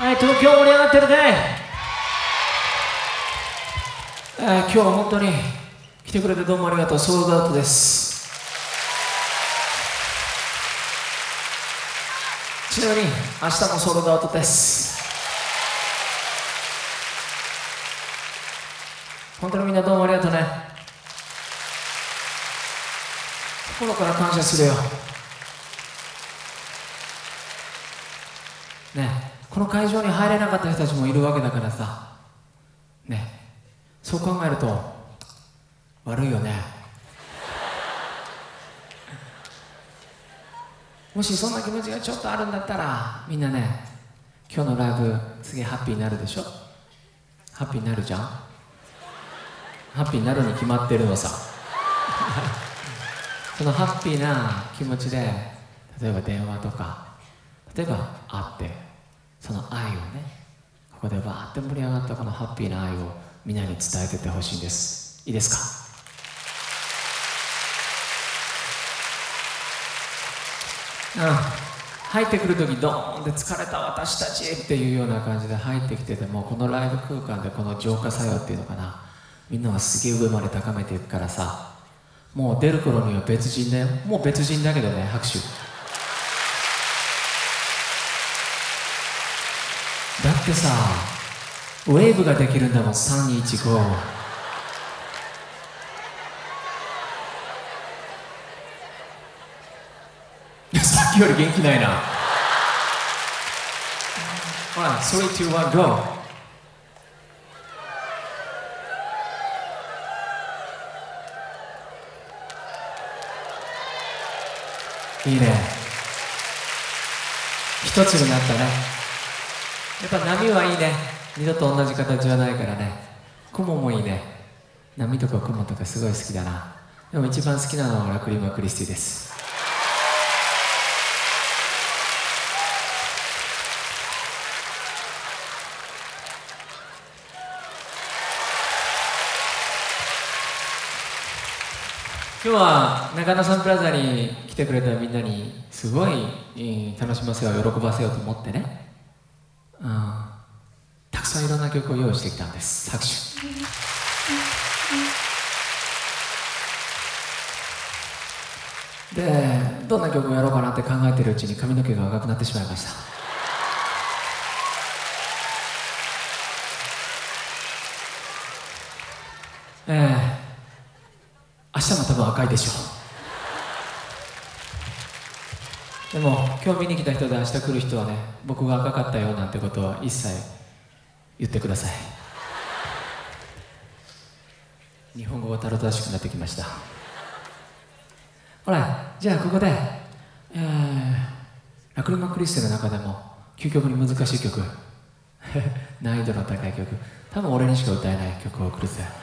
はい、東京盛り上がってるね。えー今日は本当に来てくれてどうもありがとう。ソールドアウトです。ちなみに明日もソールドアウトです。本当にみんなどうもありがとうね。心から感謝するよ。ねこの会場に入れなかった人たちもいるわけだからさ。ね。そう考えると悪いよね。もしそんな気持ちがちょっとあるんだったらみんなね今日のライブすげえハッピーになるでしょ？ハッピーになるじゃん？ハッピーになるに決まってるのさ。そのハッピーな気持ちで例えば電話とか例えば会ってその愛をねここでバーって盛り上がったこのハッピーな愛をみんなに伝えてってほしいんです。いいですか？うん。入ってくる時ドーンって疲れた私たちっていうような感じで入ってきててもこのライブ空間でこの浄化作用っていうのかな。みんなはすげえ上まで高めていくからさ。もう出る頃には別人だよもう別人だけどね拍手だってさウェーブができるんだもん。315 さっきより元気ないな。ほら321 GO いいね。一つになったね。っぱ波はいいね。二度と同じ形はないからね。雲もいいね。波とか雲とかすごい好きだな。でも一番好きなのはラクリマ・クリスティです。今日は中野サンプラザに来てくれたみんなにすごい楽しませよう喜ばせようと思ってね。さんいろんな曲を用意してきたんです。拍手でどんな曲をやろうかなって考えてるうちに髪の毛が赤くなってしまいました。ええ。明日も多分赤いでしょう。でも今日見に来た人で明日来る人はね僕が赤かったよなんてことは一切言ってください。日本語がたどたどしくなってきました。ほらじゃあここで、えー、ラクリマ・クリステの中でも究極に難しい曲。難易度の高い曲。多分俺にしか歌えない曲を送るぜ。